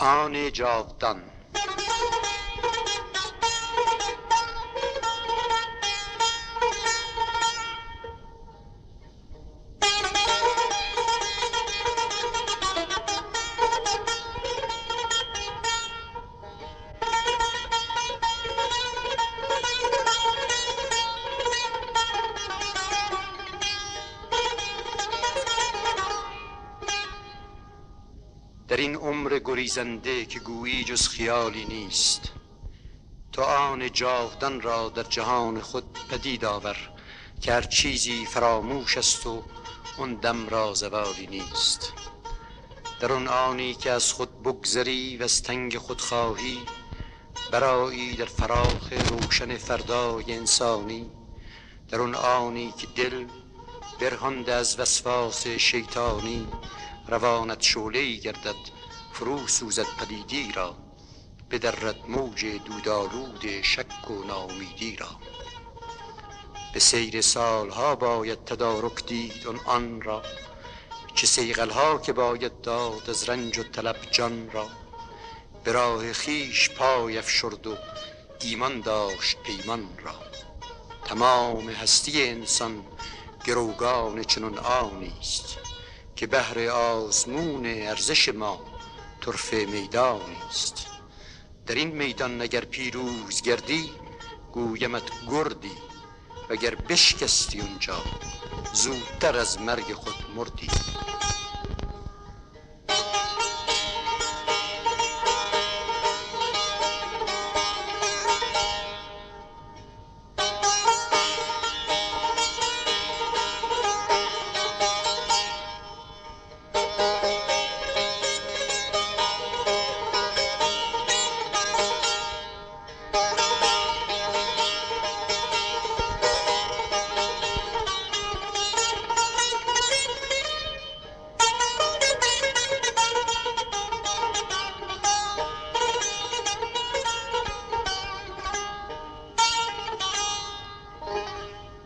آن جاودان این عمر گریزنده که گویی جز خیالی نیست. تو آن جاودان را در جهان خود پدید آور که هر چیزی فراموش است و اون دم را زوالی نیست. در اون آنی که از خود بگذری و از تنگ خود خواهی برایی در فراخ روشن فردای انسانی در اون آنی که دل برهانده از وسواس شیطانی روانت شعله گردد فرو سوزد پلیدی را بدرد موج دودآلود شک و ناامیدی را. به سیر سالها باید تدارک دید آن را چه صیقل ها که باید داد از رنج و طلب جان را. به راه خویش پای افشرد و ایمان داشت پیمان را. تمام هستی انسان گروگان چنون آنی است. که بهر آزمون ارزش ما طرفه میدانی است. در این میدان اگر پیروز گردی گویمت گردی. وگر بشکستی اونجا زودتر از مرگ خود مردی.